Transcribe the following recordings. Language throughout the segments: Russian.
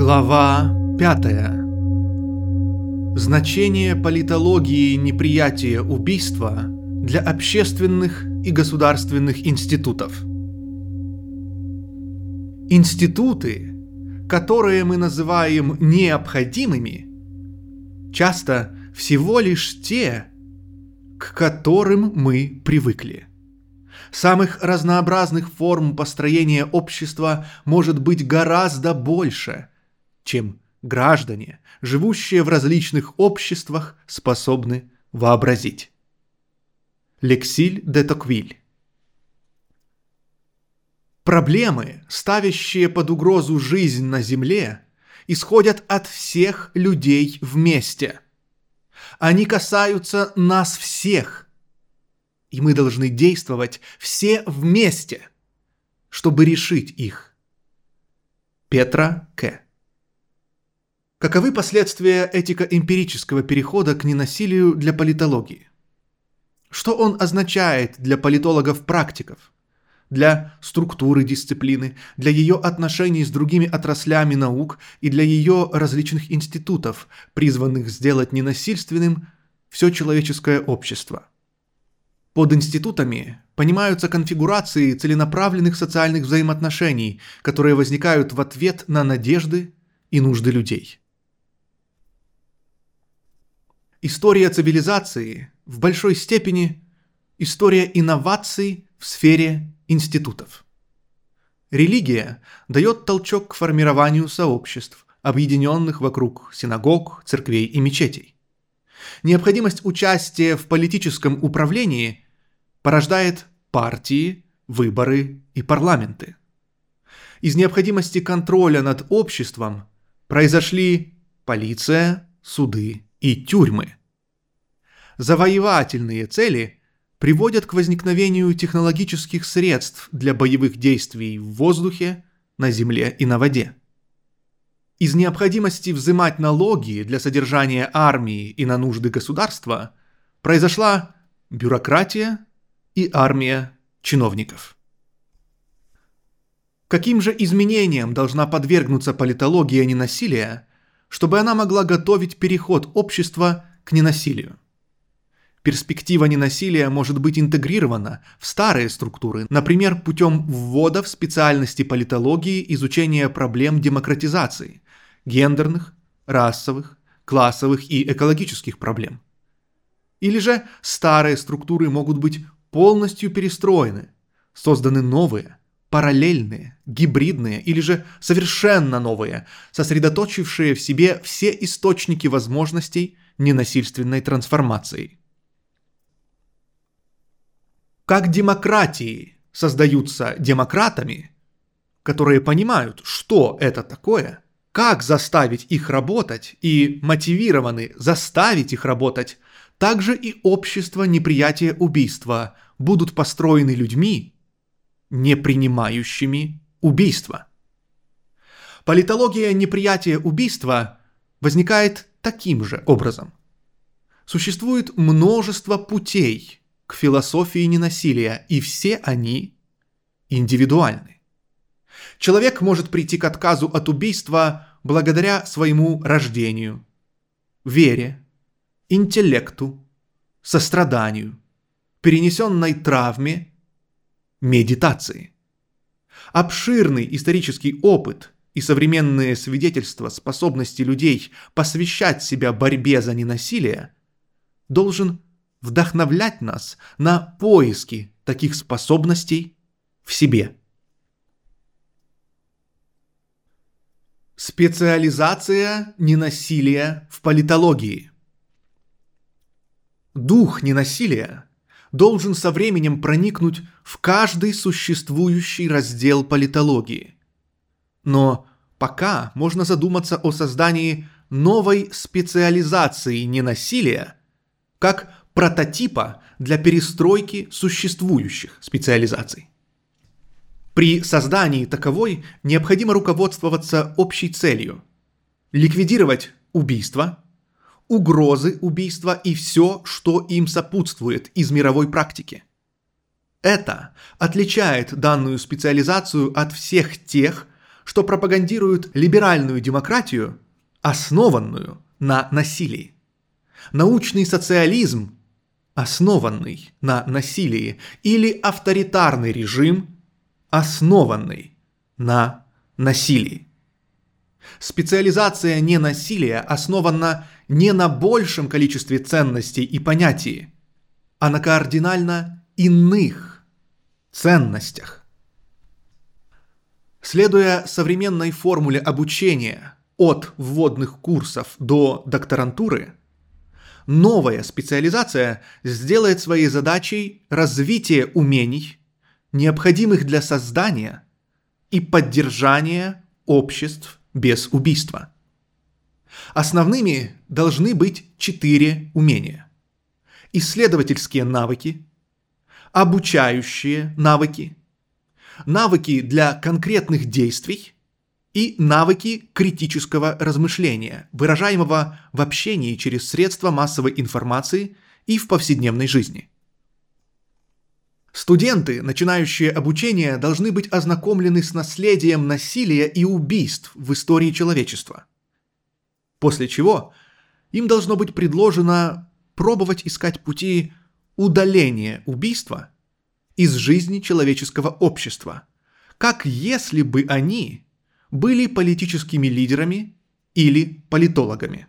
Глава 5. Значение политологии неприятия убийства для общественных и государственных институтов. Институты, которые мы называем необходимыми, часто всего лишь те, к которым мы привыкли. Самых разнообразных форм построения общества может быть гораздо больше, чем граждане, живущие в различных обществах, способны вообразить. Лексиль де Токвиль Проблемы, ставящие под угрозу жизнь на Земле, исходят от всех людей вместе. Они касаются нас всех – и мы должны действовать все вместе, чтобы решить их. Петра К. Каковы последствия этико-эмпирического перехода к ненасилию для политологии? Что он означает для политологов-практиков? Для структуры дисциплины, для ее отношений с другими отраслями наук и для ее различных институтов, призванных сделать ненасильственным все человеческое общество – под институтами понимаются конфигурации целенаправленных социальных взаимоотношений, которые возникают в ответ на надежды и нужды людей. История цивилизации в большой степени история инноваций в сфере институтов. Религия дает толчок к формированию сообществ, объединенных вокруг синагог, церквей и мечетей. Необходимость участия в политическом управлении порождает партии, выборы и парламенты. Из необходимости контроля над обществом произошли полиция, суды и тюрьмы. Завоевательные цели приводят к возникновению технологических средств для боевых действий в воздухе, на земле и на воде. Из необходимости взимать налоги для содержания армии и на нужды государства произошла бюрократия и армия чиновников. Каким же изменениям должна подвергнуться политология ненасилия, чтобы она могла готовить переход общества к ненасилию? Перспектива ненасилия может быть интегрирована в старые структуры, например, путем ввода в специальности политологии изучения проблем демократизации, гендерных, расовых, классовых и экологических проблем. Или же старые структуры могут быть полностью перестроены, созданы новые, параллельные, гибридные или же совершенно новые, сосредоточившие в себе все источники возможностей ненасильственной трансформации. Как демократии создаются демократами, которые понимают, что это такое, как заставить их работать и мотивированы заставить их работать также и общество неприятия убийства будут построены людьми, не принимающими убийства. Политология неприятия убийства возникает таким же образом. Существует множество путей к философии ненасилия, и все они индивидуальны. Человек может прийти к отказу от убийства благодаря своему рождению, вере, интеллекту, состраданию, перенесенной травме, медитации. Обширный исторический опыт и современные свидетельства способности людей посвящать себя борьбе за ненасилие должен вдохновлять нас на поиски таких способностей в себе. Специализация ненасилия в политологии – Дух ненасилия должен со временем проникнуть в каждый существующий раздел политологии. Но пока можно задуматься о создании новой специализации ненасилия как прототипа для перестройки существующих специализаций. При создании таковой необходимо руководствоваться общей целью – ликвидировать убийство – угрозы убийства и все, что им сопутствует из мировой практики. Это отличает данную специализацию от всех тех, что пропагандируют либеральную демократию, основанную на насилии. Научный социализм, основанный на насилии, или авторитарный режим, основанный на насилии. Специализация ненасилия основана не на большем количестве ценностей и понятий, а на кардинально иных ценностях. Следуя современной формуле обучения от вводных курсов до докторантуры, новая специализация сделает своей задачей развитие умений, необходимых для создания и поддержания обществ без убийства. Основными должны быть четыре умения. Исследовательские навыки, обучающие навыки, навыки для конкретных действий и навыки критического размышления, выражаемого в общении через средства массовой информации и в повседневной жизни. Студенты, начинающие обучение, должны быть ознакомлены с наследием насилия и убийств в истории человечества. После чего им должно быть предложено пробовать искать пути удаления убийства из жизни человеческого общества, как если бы они были политическими лидерами или политологами.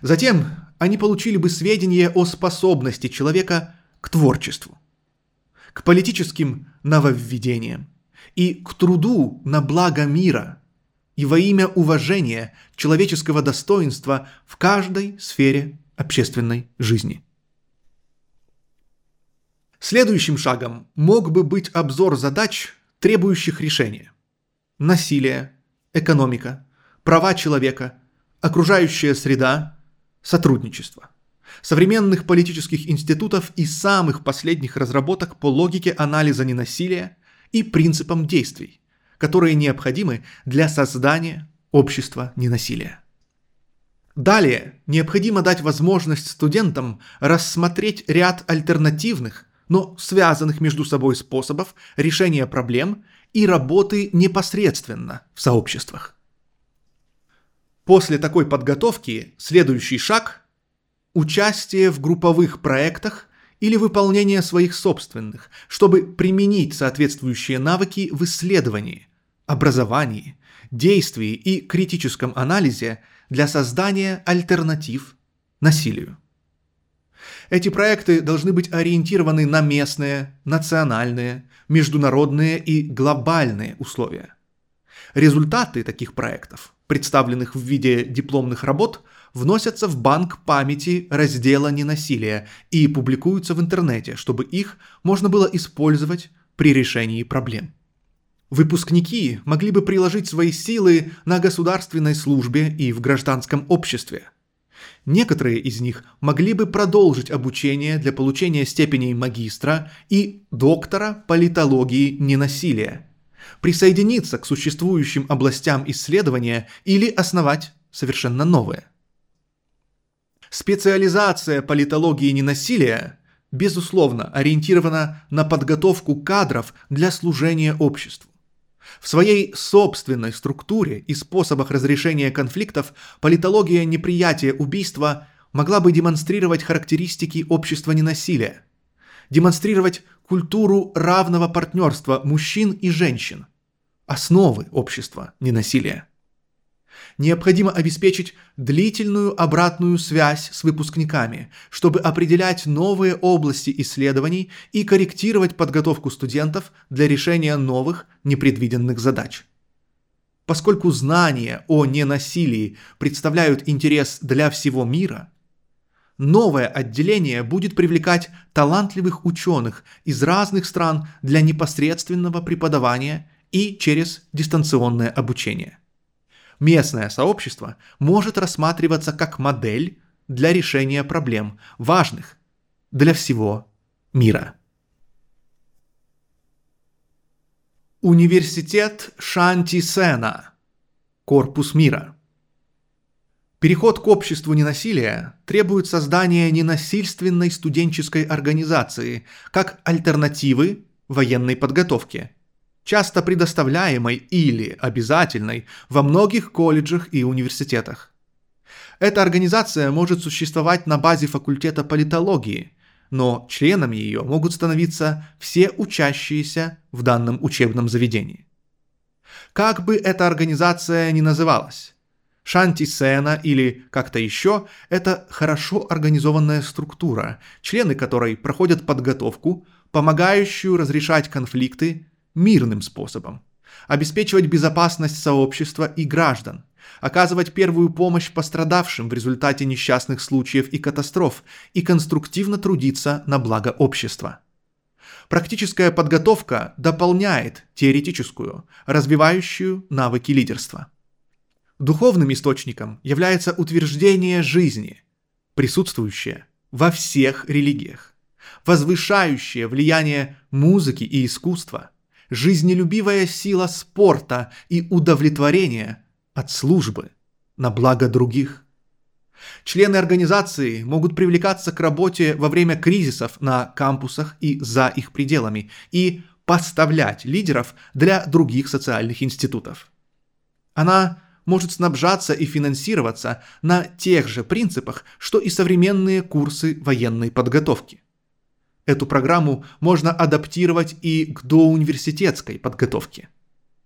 Затем они получили бы сведения о способности человека к творчеству к политическим нововведениям и к труду на благо мира и во имя уважения человеческого достоинства в каждой сфере общественной жизни. Следующим шагом мог бы быть обзор задач, требующих решения. Насилие, экономика, права человека, окружающая среда, сотрудничество современных политических институтов и самых последних разработок по логике анализа ненасилия и принципам действий, которые необходимы для создания общества ненасилия. Далее необходимо дать возможность студентам рассмотреть ряд альтернативных, но связанных между собой способов решения проблем и работы непосредственно в сообществах. После такой подготовки следующий шаг участие в групповых проектах или выполнение своих собственных, чтобы применить соответствующие навыки в исследовании, образовании, действии и критическом анализе для создания альтернатив насилию. Эти проекты должны быть ориентированы на местные, национальные, международные и глобальные условия. Результаты таких проектов, представленных в виде дипломных работ, вносятся в банк памяти раздела ненасилия и публикуются в интернете, чтобы их можно было использовать при решении проблем. Выпускники могли бы приложить свои силы на государственной службе и в гражданском обществе. Некоторые из них могли бы продолжить обучение для получения степеней магистра и доктора политологии ненасилия, присоединиться к существующим областям исследования или основать совершенно новые. Специализация политологии ненасилия, безусловно, ориентирована на подготовку кадров для служения обществу. В своей собственной структуре и способах разрешения конфликтов политология неприятия убийства могла бы демонстрировать характеристики общества ненасилия, демонстрировать культуру равного партнерства мужчин и женщин, основы общества ненасилия необходимо обеспечить длительную обратную связь с выпускниками, чтобы определять новые области исследований и корректировать подготовку студентов для решения новых непредвиденных задач. Поскольку знания о ненасилии представляют интерес для всего мира, новое отделение будет привлекать талантливых ученых из разных стран для непосредственного преподавания и через дистанционное обучение местное сообщество может рассматриваться как модель для решения проблем, важных для всего мира. Университет Шанти-Сена. Корпус мира. Переход к обществу ненасилия требует создания ненасильственной студенческой организации как альтернативы военной подготовке часто предоставляемой или обязательной во многих колледжах и университетах. Эта организация может существовать на базе факультета политологии, но членами ее могут становиться все учащиеся в данном учебном заведении. Как бы эта организация ни называлась, Шанти Сена или как-то еще – это хорошо организованная структура, члены которой проходят подготовку, помогающую разрешать конфликты мирным способом, обеспечивать безопасность сообщества и граждан, оказывать первую помощь пострадавшим в результате несчастных случаев и катастроф и конструктивно трудиться на благо общества. Практическая подготовка дополняет теоретическую, развивающую навыки лидерства. Духовным источником является утверждение жизни, присутствующее во всех религиях, возвышающее влияние музыки и искусства, жизнелюбивая сила спорта и удовлетворение от службы на благо других. Члены организации могут привлекаться к работе во время кризисов на кампусах и за их пределами и поставлять лидеров для других социальных институтов. Она может снабжаться и финансироваться на тех же принципах, что и современные курсы военной подготовки. Эту программу можно адаптировать и к доуниверситетской подготовке.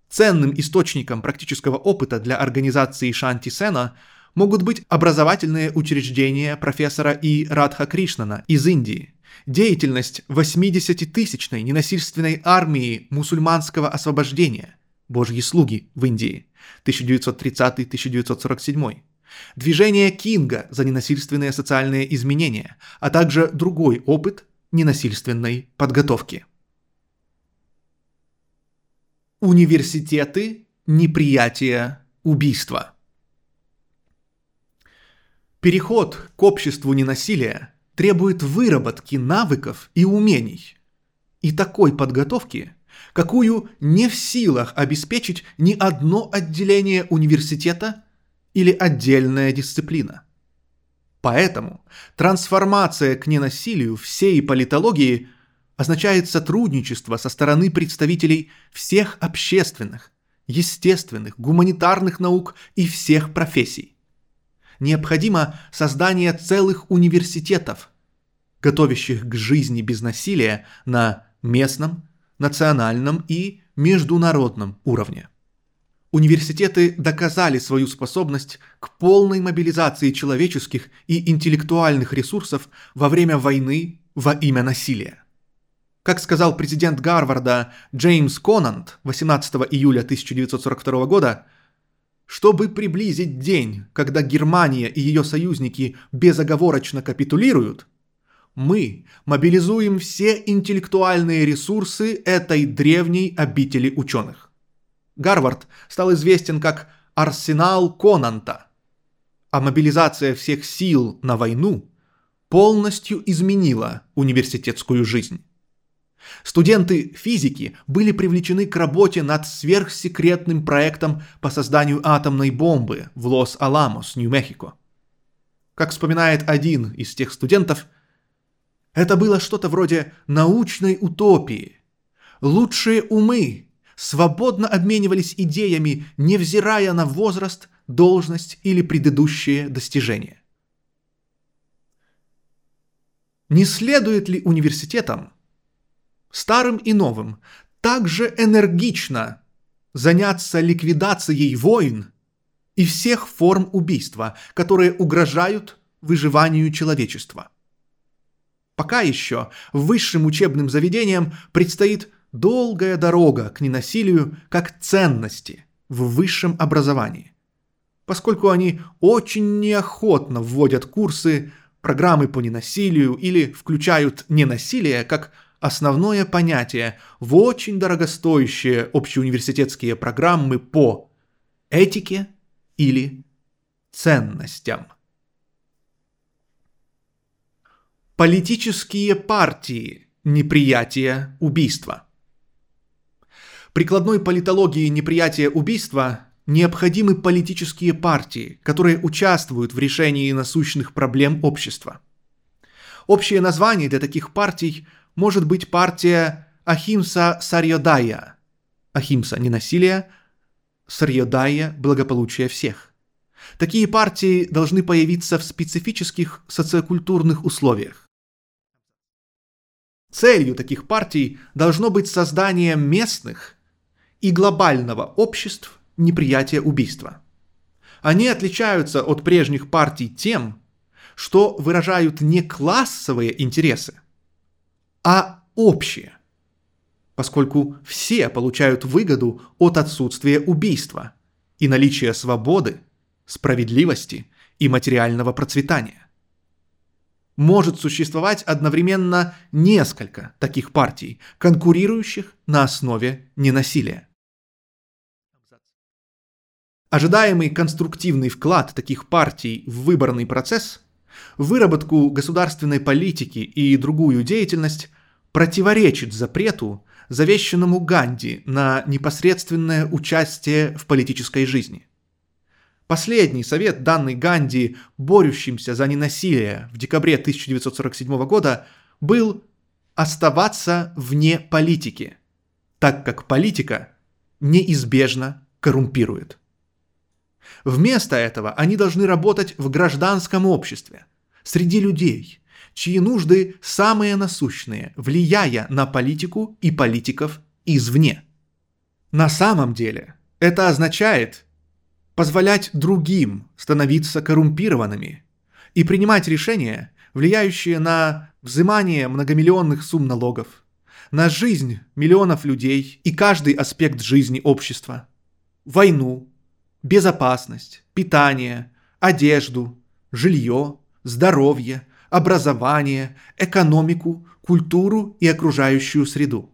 Ценным источником практического опыта для организации Шанти Сена могут быть образовательные учреждения профессора И. Радха Кришнана из Индии, деятельность 80-тысячной ненасильственной армии мусульманского освобождения, Божьи слуги в Индии, 1930-1947, движение Кинга за ненасильственные социальные изменения, а также другой опыт ненасильственной подготовки. Университеты неприятия убийства. Переход к обществу ненасилия требует выработки навыков и умений. И такой подготовки, какую не в силах обеспечить ни одно отделение университета или отдельная дисциплина. Поэтому трансформация к ненасилию всей политологии означает сотрудничество со стороны представителей всех общественных, естественных, гуманитарных наук и всех профессий. Необходимо создание целых университетов, готовящих к жизни без насилия на местном, национальном и международном уровне. Университеты доказали свою способность к полной мобилизации человеческих и интеллектуальных ресурсов во время войны во имя насилия. Как сказал президент Гарварда Джеймс Конант 18 июля 1942 года, чтобы приблизить день, когда Германия и ее союзники безоговорочно капитулируют, мы мобилизуем все интеллектуальные ресурсы этой древней обители ученых. Гарвард стал известен как «Арсенал Конанта», а мобилизация всех сил на войну полностью изменила университетскую жизнь. Студенты физики были привлечены к работе над сверхсекретным проектом по созданию атомной бомбы в Лос-Аламос, Нью-Мехико. Как вспоминает один из тех студентов, это было что-то вроде научной утопии. Лучшие умы свободно обменивались идеями, невзирая на возраст, должность или предыдущие достижения. Не следует ли университетам старым и новым, также энергично заняться ликвидацией войн и всех форм убийства, которые угрожают выживанию человечества. Пока еще высшим учебным заведениям предстоит долгая дорога к ненасилию как ценности в высшем образовании, поскольку они очень неохотно вводят курсы, программы по ненасилию или включают ненасилие как основное понятие в очень дорогостоящие общеуниверситетские программы по этике или ценностям. Политические партии неприятия убийства. Прикладной политологии неприятия убийства необходимы политические партии, которые участвуют в решении насущных проблем общества. Общее название для таких партий может быть партия Ахимса Сарьодая, Ахимса – ненасилие, Сарьодая – благополучие всех. Такие партии должны появиться в специфических социокультурных условиях. Целью таких партий должно быть создание местных и глобального обществ неприятия убийства. Они отличаются от прежних партий тем, что выражают не классовые интересы, а общие, поскольку все получают выгоду от отсутствия убийства и наличия свободы, справедливости и материального процветания. Может существовать одновременно несколько таких партий, конкурирующих на основе ненасилия. Ожидаемый конструктивный вклад таких партий в выборный процесс, выработку государственной политики и другую деятельность противоречит запрету, завещанному Ганди на непосредственное участие в политической жизни. Последний совет, данный Ганди, борющимся за ненасилие в декабре 1947 года, был оставаться вне политики, так как политика неизбежно коррумпирует. Вместо этого они должны работать в гражданском обществе, среди людей, чьи нужды самые насущные, влияя на политику и политиков извне. На самом деле это означает позволять другим становиться коррумпированными и принимать решения, влияющие на взимание многомиллионных сумм налогов, на жизнь миллионов людей и каждый аспект жизни общества, войну, безопасность, питание, одежду, жилье, здоровье, образование, экономику, культуру и окружающую среду.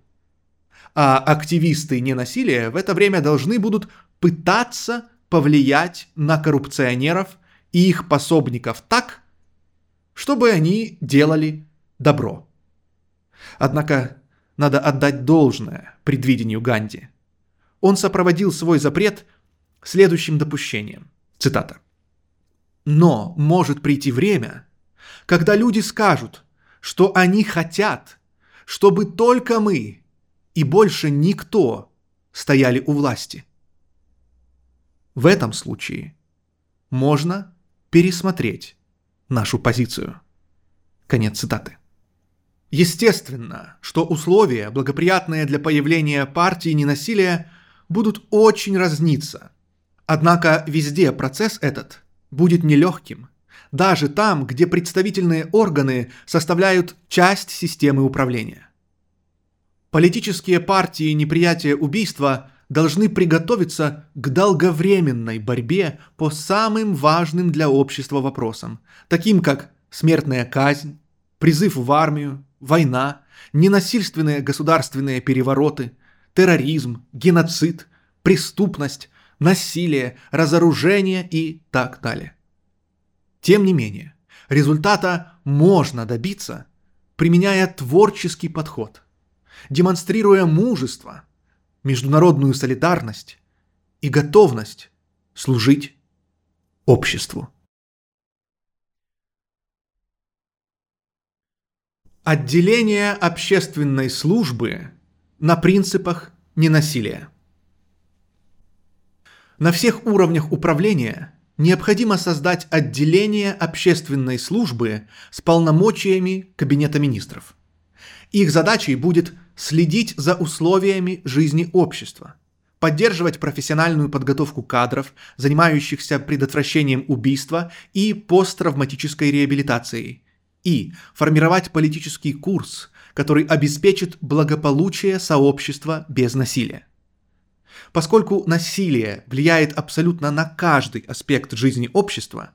А активисты ненасилия в это время должны будут пытаться повлиять на коррупционеров и их пособников так, чтобы они делали добро. Однако надо отдать должное предвидению Ганди. Он сопроводил свой запрет следующим допущением. Цитата. «Но может прийти время, когда люди скажут, что они хотят, чтобы только мы и больше никто стояли у власти. В этом случае можно пересмотреть нашу позицию». Конец цитаты. Естественно, что условия, благоприятные для появления партии ненасилия, будут очень разниться – Однако везде процесс этот будет нелегким, даже там, где представительные органы составляют часть системы управления. Политические партии неприятия убийства должны приготовиться к долговременной борьбе по самым важным для общества вопросам, таким как смертная казнь, призыв в армию, война, ненасильственные государственные перевороты, терроризм, геноцид, преступность, насилие, разоружение и так далее. Тем не менее, результата можно добиться, применяя творческий подход, демонстрируя мужество, международную солидарность и готовность служить обществу. Отделение общественной службы на принципах ненасилия. На всех уровнях управления необходимо создать отделение общественной службы с полномочиями Кабинета министров. Их задачей будет следить за условиями жизни общества, поддерживать профессиональную подготовку кадров, занимающихся предотвращением убийства и посттравматической реабилитацией, и формировать политический курс, который обеспечит благополучие сообщества без насилия. Поскольку насилие влияет абсолютно на каждый аспект жизни общества,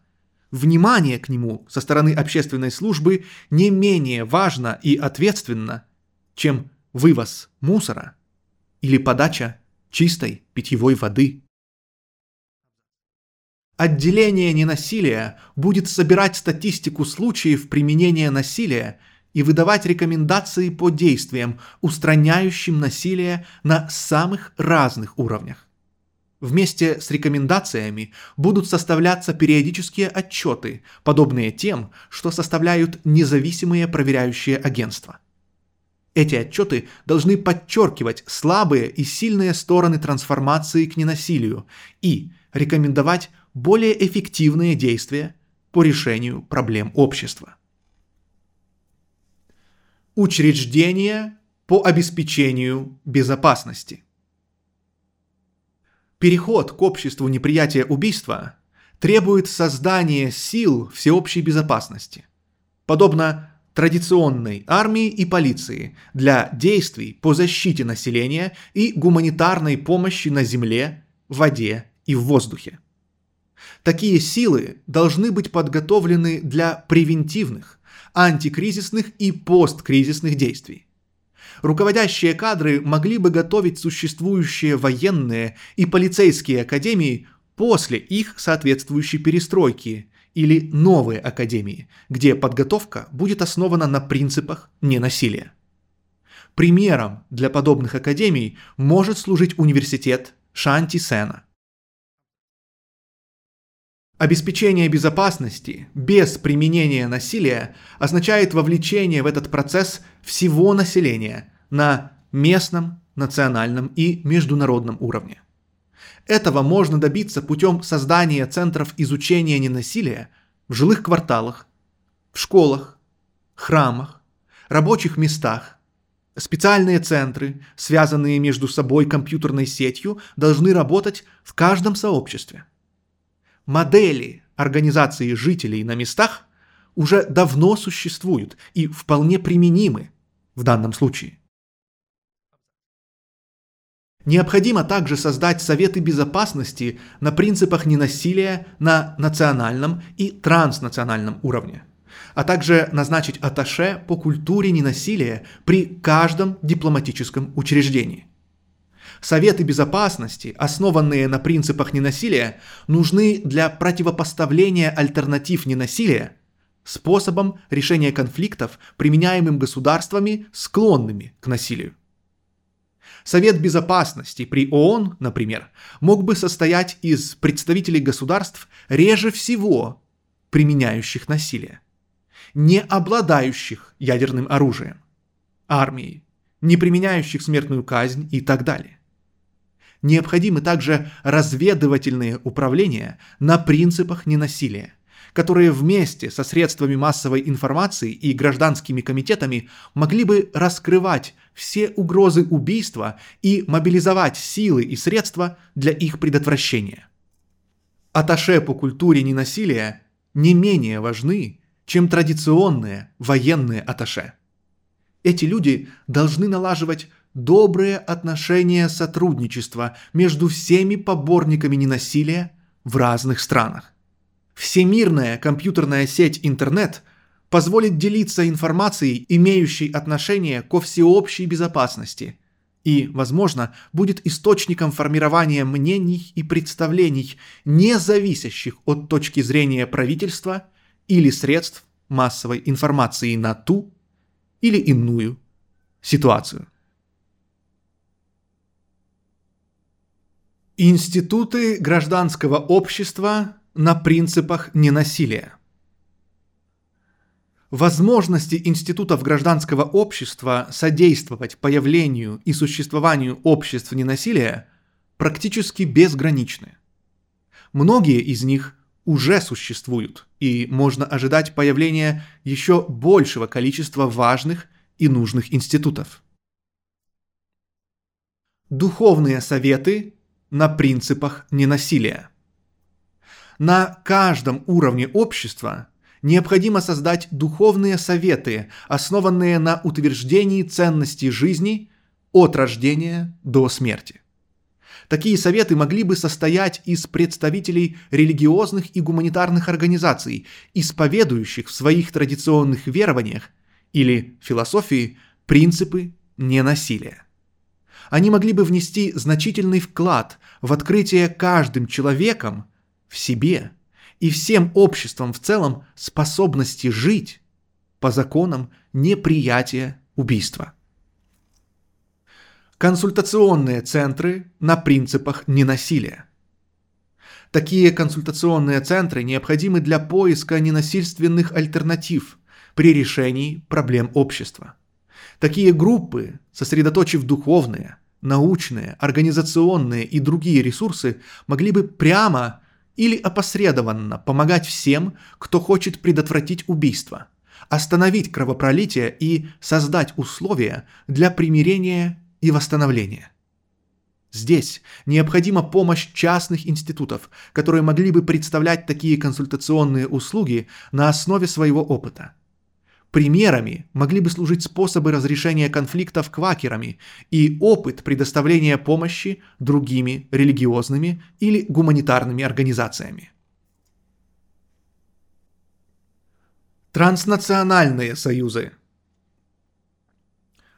внимание к нему со стороны общественной службы не менее важно и ответственно, чем вывоз мусора или подача чистой питьевой воды. Отделение ненасилия будет собирать статистику случаев применения насилия и выдавать рекомендации по действиям, устраняющим насилие на самых разных уровнях. Вместе с рекомендациями будут составляться периодические отчеты, подобные тем, что составляют независимые проверяющие агентства. Эти отчеты должны подчеркивать слабые и сильные стороны трансформации к ненасилию и рекомендовать более эффективные действия по решению проблем общества. Учреждения по обеспечению безопасности. Переход к обществу неприятия убийства требует создания сил всеобщей безопасности. Подобно традиционной армии и полиции для действий по защите населения и гуманитарной помощи на земле, в воде и в воздухе. Такие силы должны быть подготовлены для превентивных, антикризисных и посткризисных действий. Руководящие кадры могли бы готовить существующие военные и полицейские академии после их соответствующей перестройки или новые академии, где подготовка будет основана на принципах ненасилия. Примером для подобных академий может служить университет Шанти-Сена. Обеспечение безопасности без применения насилия означает вовлечение в этот процесс всего населения на местном, национальном и международном уровне. Этого можно добиться путем создания центров изучения ненасилия в жилых кварталах, в школах, храмах, рабочих местах. Специальные центры, связанные между собой компьютерной сетью, должны работать в каждом сообществе. Модели организации жителей на местах уже давно существуют и вполне применимы в данном случае. Необходимо также создать Советы Безопасности на принципах ненасилия на национальном и транснациональном уровне, а также назначить аташе по культуре ненасилия при каждом дипломатическом учреждении. Советы безопасности, основанные на принципах ненасилия, нужны для противопоставления альтернатив ненасилия способом решения конфликтов, применяемым государствами, склонными к насилию. Совет Безопасности при ООН, например, мог бы состоять из представителей государств реже всего применяющих насилие, не обладающих ядерным оружием, армией, не применяющих смертную казнь и так далее. Необходимы также разведывательные управления на принципах ненасилия, которые вместе со средствами массовой информации и гражданскими комитетами могли бы раскрывать все угрозы убийства и мобилизовать силы и средства для их предотвращения. Аташе по культуре ненасилия не менее важны, чем традиционные военные аташе. Эти люди должны налаживать добрые отношения сотрудничества между всеми поборниками ненасилия в разных странах. Всемирная компьютерная сеть интернет позволит делиться информацией, имеющей отношение ко всеобщей безопасности, и, возможно, будет источником формирования мнений и представлений, не зависящих от точки зрения правительства или средств массовой информации на ту или иную ситуацию. Институты гражданского общества на принципах ненасилия. Возможности институтов гражданского общества содействовать появлению и существованию обществ ненасилия практически безграничны. Многие из них уже существуют, и можно ожидать появления еще большего количества важных и нужных институтов. Духовные советы на принципах ненасилия. На каждом уровне общества необходимо создать духовные советы, основанные на утверждении ценностей жизни от рождения до смерти. Такие советы могли бы состоять из представителей религиозных и гуманитарных организаций, исповедующих в своих традиционных верованиях или философии принципы ненасилия. Они могли бы внести значительный вклад в открытие каждым человеком – в себе и всем обществом в целом способности жить по законам неприятия убийства. Консультационные центры на принципах ненасилия. Такие консультационные центры необходимы для поиска ненасильственных альтернатив при решении проблем общества. Такие группы, сосредоточив духовные, научные, организационные и другие ресурсы, могли бы прямо или опосредованно помогать всем, кто хочет предотвратить убийство, остановить кровопролитие и создать условия для примирения и восстановления. Здесь необходима помощь частных институтов, которые могли бы представлять такие консультационные услуги на основе своего опыта. Примерами могли бы служить способы разрешения конфликтов квакерами и опыт предоставления помощи другими религиозными или гуманитарными организациями. Транснациональные союзы –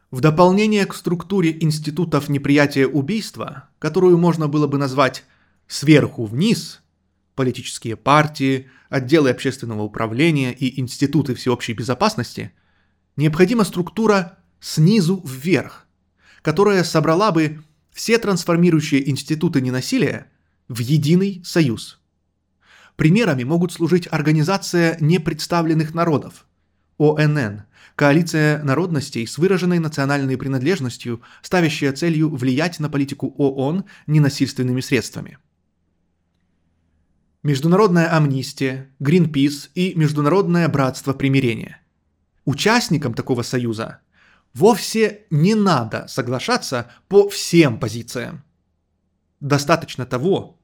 в дополнение к структуре институтов неприятия убийства, которую можно было бы назвать «сверху вниз», политические партии, отделы общественного управления и институты всеобщей безопасности, необходима структура снизу вверх, которая собрала бы все трансформирующие институты ненасилия в единый союз. Примерами могут служить Организация непредставленных народов, ОНН, Коалиция народностей с выраженной национальной принадлежностью, ставящая целью влиять на политику ООН ненасильственными средствами. Международная амнистия, Гринпис и Международное братство примирения. Участникам такого союза вовсе не надо соглашаться по всем позициям. Достаточно того,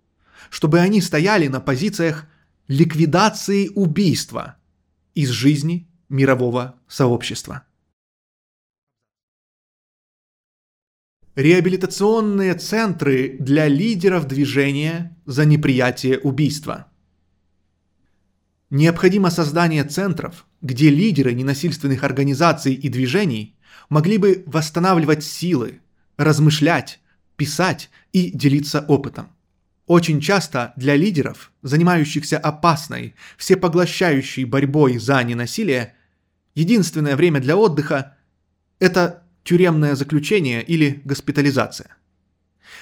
чтобы они стояли на позициях ликвидации убийства из жизни мирового сообщества. Реабилитационные центры для лидеров движения за неприятие убийства. Необходимо создание центров, где лидеры ненасильственных организаций и движений могли бы восстанавливать силы, размышлять, писать и делиться опытом. Очень часто для лидеров, занимающихся опасной, всепоглощающей борьбой за ненасилие, единственное время для отдыха – это тюремное заключение или госпитализация.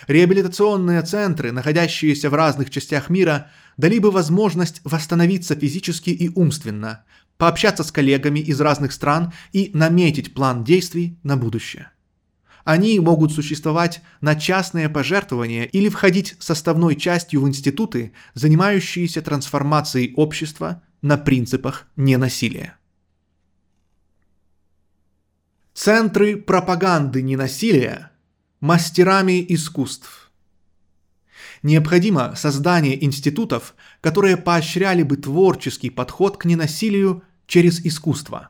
Реабилитационные центры, находящиеся в разных частях мира, дали бы возможность восстановиться физически и умственно, пообщаться с коллегами из разных стран и наметить план действий на будущее. Они могут существовать на частные пожертвования или входить составной частью в институты, занимающиеся трансформацией общества на принципах ненасилия. Центры пропаганды ненасилия – мастерами искусств. Необходимо создание институтов, которые поощряли бы творческий подход к ненасилию через искусство.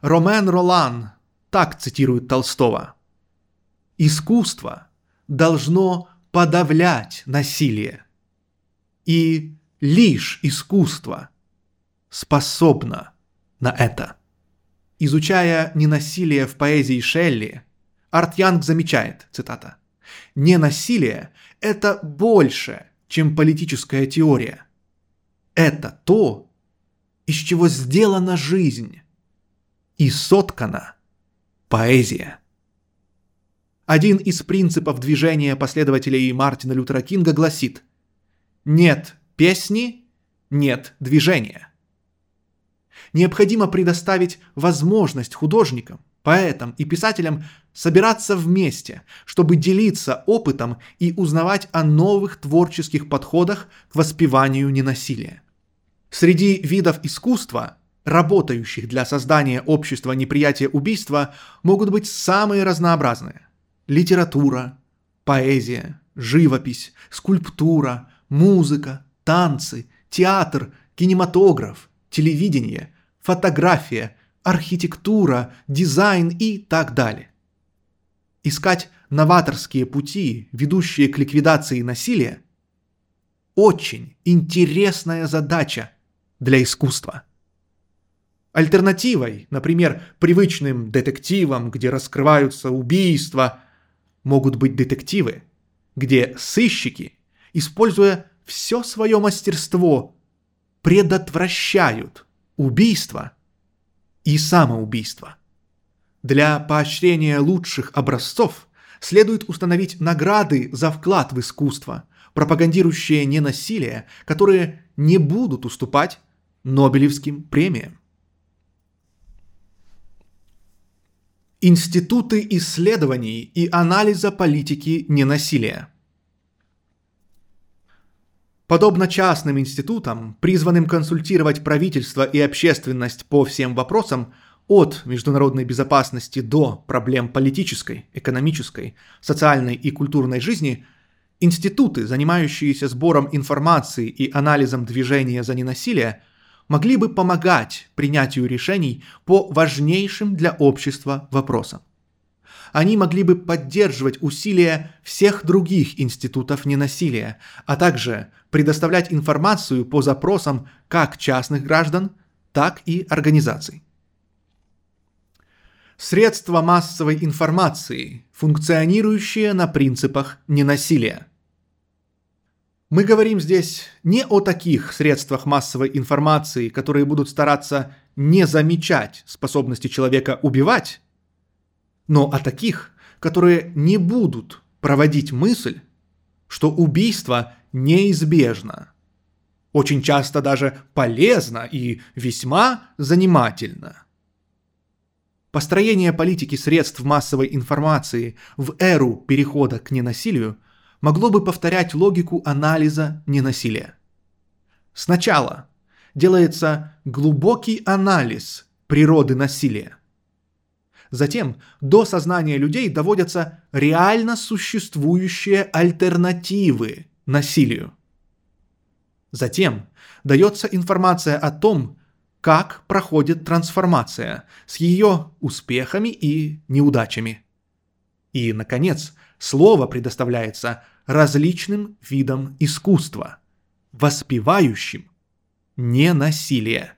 Ромен Ролан так цитирует Толстого – искусство должно подавлять насилие. И лишь искусство способно на это. Изучая ненасилие в поэзии Шелли, Арт Янг замечает, цитата, «Ненасилие – это больше, чем политическая теория. Это то, из чего сделана жизнь и соткана поэзия». Один из принципов движения последователей Мартина Лютера Кинга гласит «Нет песни, нет движения». Необходимо предоставить возможность художникам, поэтам и писателям собираться вместе, чтобы делиться опытом и узнавать о новых творческих подходах к воспеванию ненасилия. Среди видов искусства, работающих для создания общества неприятия убийства, могут быть самые разнообразные литература, поэзия, живопись, скульптура, музыка, танцы, театр, кинематограф, телевидение, фотография, архитектура, дизайн и так далее. Искать новаторские пути, ведущие к ликвидации насилия, очень интересная задача для искусства. Альтернативой, например, привычным детективам, где раскрываются убийства – могут быть детективы, где сыщики, используя все свое мастерство, предотвращают убийство и самоубийство. Для поощрения лучших образцов следует установить награды за вклад в искусство, пропагандирующие ненасилие, которые не будут уступать Нобелевским премиям. Институты исследований и анализа политики ненасилия. Подобно частным институтам, призванным консультировать правительство и общественность по всем вопросам, от международной безопасности до проблем политической, экономической, социальной и культурной жизни, институты, занимающиеся сбором информации и анализом движения за ненасилие, могли бы помогать принятию решений по важнейшим для общества вопросам. Они могли бы поддерживать усилия всех других институтов ненасилия, а также предоставлять информацию по запросам как частных граждан, так и организаций. Средства массовой информации, функционирующие на принципах ненасилия. Мы говорим здесь не о таких средствах массовой информации, которые будут стараться не замечать способности человека убивать, но о таких, которые не будут проводить мысль, что убийство неизбежно. Очень часто даже полезно и весьма занимательно – Построение политики средств массовой информации в эру перехода к ненасилию могло бы повторять логику анализа ненасилия. Сначала делается глубокий анализ природы насилия. Затем до сознания людей доводятся реально существующие альтернативы насилию. Затем дается информация о том, как проходит трансформация с ее успехами и неудачами. И, наконец, слово предоставляется различным видам искусства, воспевающим ненасилие.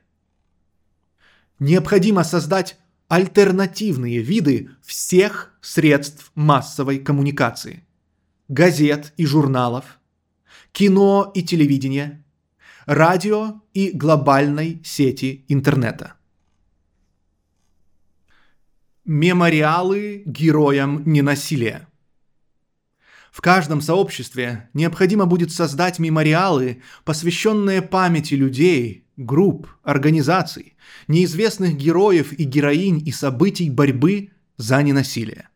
Необходимо создать альтернативные виды всех средств массовой коммуникации. Газет и журналов, кино и телевидения, радио и глобальной сети интернета. Мемориалы героям ненасилия. В каждом сообществе необходимо будет создать мемориалы, посвященные памяти людей, групп, организаций, неизвестных героев и героинь и событий борьбы за ненасилие.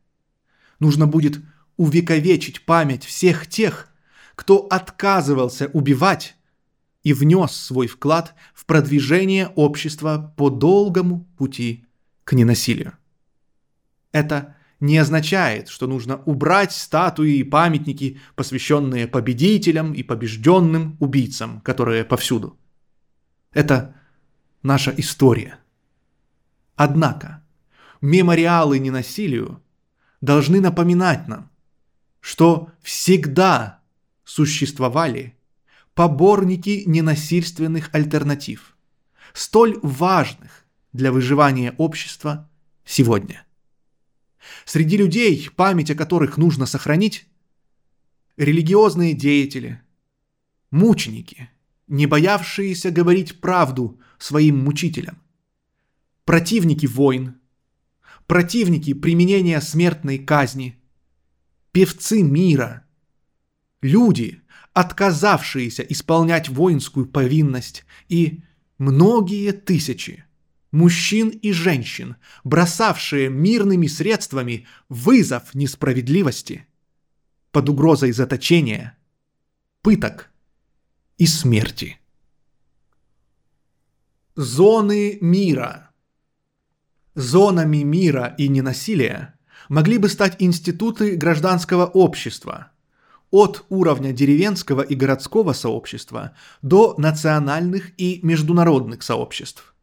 Нужно будет увековечить память всех тех, кто отказывался убивать и внес свой вклад в продвижение общества по долгому пути к ненасилию. Это не означает, что нужно убрать статуи и памятники, посвященные победителям и побежденным убийцам, которые повсюду. Это наша история. Однако мемориалы ненасилию должны напоминать нам, что всегда существовали поборники ненасильственных альтернатив, столь важных для выживания общества сегодня. Среди людей, память о которых нужно сохранить, религиозные деятели, мученики, не боявшиеся говорить правду своим мучителям, противники войн, противники применения смертной казни, певцы мира, люди – отказавшиеся исполнять воинскую повинность, и многие тысячи мужчин и женщин, бросавшие мирными средствами вызов несправедливости под угрозой заточения, пыток и смерти. Зоны мира. Зонами мира и ненасилия могли бы стать институты гражданского общества – от уровня деревенского и городского сообщества до национальных и международных сообществ.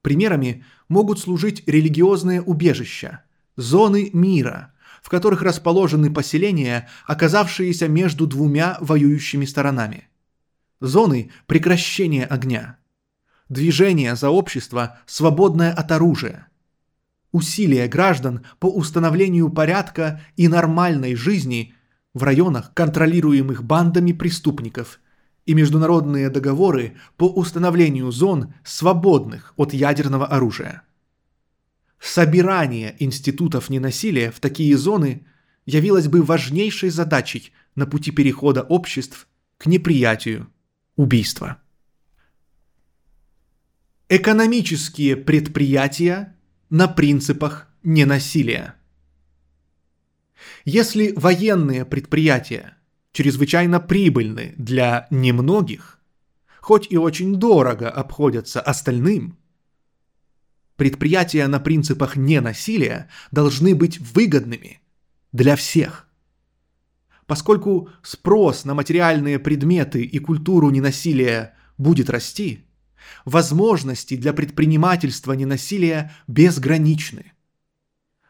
Примерами могут служить религиозные убежища, зоны мира, в которых расположены поселения, оказавшиеся между двумя воюющими сторонами, зоны прекращения огня, движение за общество, свободное от оружия, усилия граждан по установлению порядка и нормальной жизни – в районах, контролируемых бандами преступников, и международные договоры по установлению зон, свободных от ядерного оружия. Собирание институтов ненасилия в такие зоны явилось бы важнейшей задачей на пути перехода обществ к неприятию убийства. Экономические предприятия на принципах ненасилия. Если военные предприятия чрезвычайно прибыльны для немногих, хоть и очень дорого обходятся остальным, предприятия на принципах ненасилия должны быть выгодными для всех. Поскольку спрос на материальные предметы и культуру ненасилия будет расти, возможности для предпринимательства ненасилия безграничны.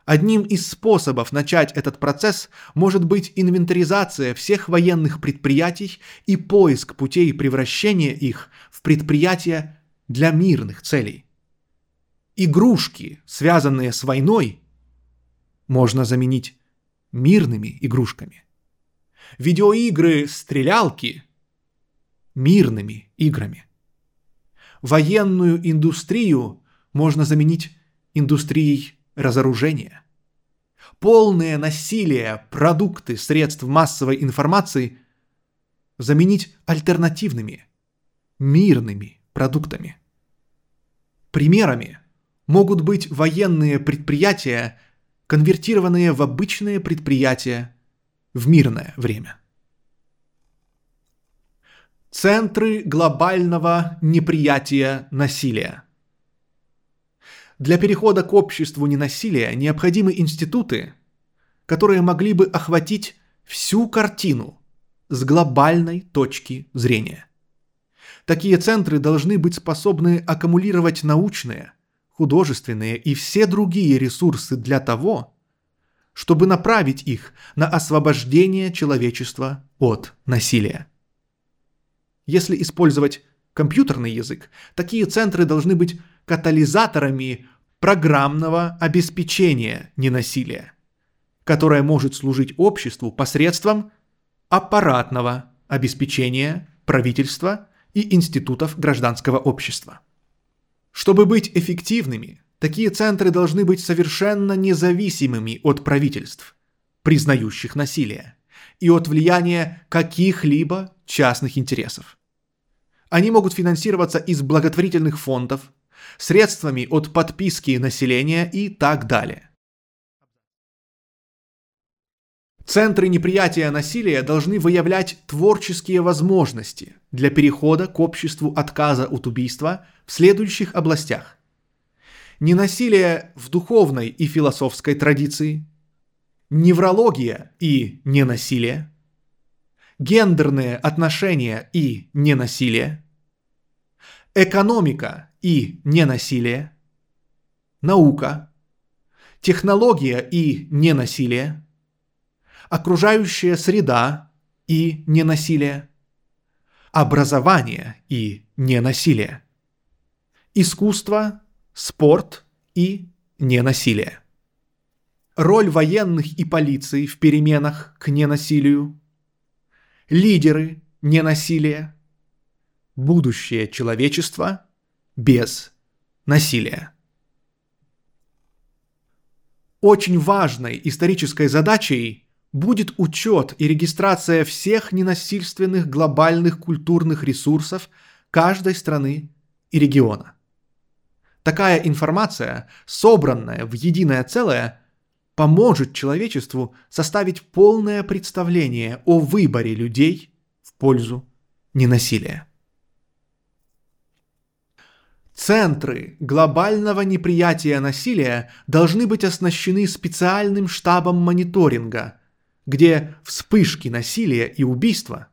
Одним из способов начать этот процесс может быть инвентаризация всех военных предприятий и поиск путей превращения их в предприятия для мирных целей. Игрушки, связанные с войной, можно заменить мирными игрушками. Видеоигры-стрелялки – мирными играми. Военную индустрию можно заменить индустрией разоружения. Полное насилие продукты средств массовой информации заменить альтернативными, мирными продуктами. Примерами могут быть военные предприятия, конвертированные в обычные предприятия в мирное время. Центры глобального неприятия насилия – для перехода к обществу ненасилия необходимы институты, которые могли бы охватить всю картину с глобальной точки зрения. Такие центры должны быть способны аккумулировать научные, художественные и все другие ресурсы для того, чтобы направить их на освобождение человечества от насилия. Если использовать компьютерный язык, такие центры должны быть катализаторами программного обеспечения ненасилия, которое может служить обществу посредством аппаратного обеспечения правительства и институтов гражданского общества. Чтобы быть эффективными, такие центры должны быть совершенно независимыми от правительств, признающих насилие, и от влияния каких-либо частных интересов. Они могут финансироваться из благотворительных фондов, средствами от подписки населения и так далее. Центры неприятия насилия должны выявлять творческие возможности для перехода к обществу отказа от убийства в следующих областях. Ненасилие в духовной и философской традиции, неврология и ненасилие, гендерные отношения и ненасилие, экономика и ненасилие, наука, технология и ненасилие, окружающая среда и ненасилие, образование и ненасилие, искусство, спорт и ненасилие. Роль военных и полиции в переменах к ненасилию, лидеры ненасилия, будущее человечества – без насилия. Очень важной исторической задачей будет учет и регистрация всех ненасильственных глобальных культурных ресурсов каждой страны и региона. Такая информация, собранная в единое целое, поможет человечеству составить полное представление о выборе людей в пользу ненасилия. Центры глобального неприятия насилия должны быть оснащены специальным штабом мониторинга, где вспышки насилия и убийства,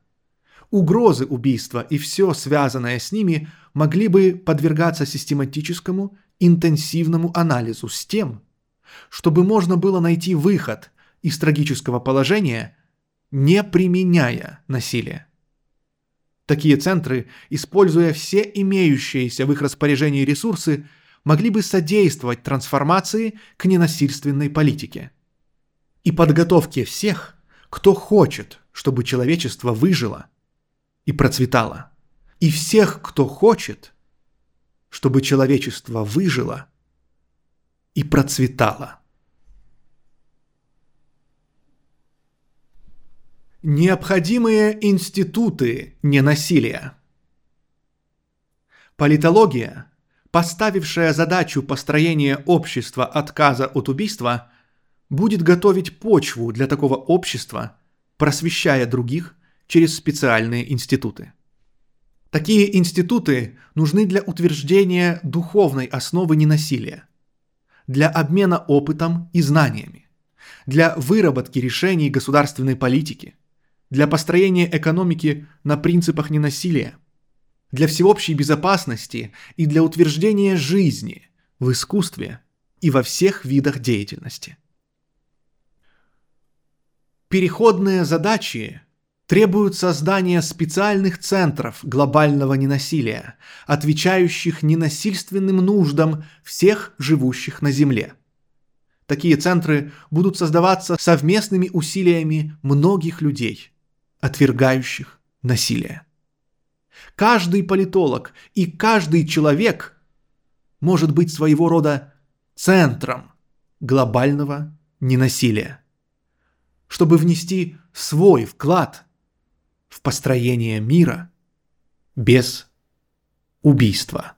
угрозы убийства и все связанное с ними могли бы подвергаться систематическому интенсивному анализу с тем, чтобы можно было найти выход из трагического положения, не применяя насилие. Такие центры, используя все имеющиеся в их распоряжении ресурсы, могли бы содействовать трансформации к ненасильственной политике. И подготовке всех, кто хочет, чтобы человечество выжило и процветало. И всех, кто хочет, чтобы человечество выжило и процветало. Необходимые институты ненасилия. Политология поставившая задачу построения общества отказа от убийства, будет готовить почву для такого общества, просвещая других через специальные институты. Такие институты нужны для утверждения духовной основы ненасилия, для обмена опытом и знаниями, для выработки решений государственной политики, для построения экономики на принципах ненасилия, для всеобщей безопасности и для утверждения жизни в искусстве и во всех видах деятельности. Переходные задачи требуют создания специальных центров глобального ненасилия, отвечающих ненасильственным нуждам всех живущих на Земле. Такие центры будут создаваться совместными усилиями многих людей, отвергающих насилие. Каждый политолог и каждый человек может быть своего рода центром глобального ненасилия, чтобы внести свой вклад в построение мира без убийства.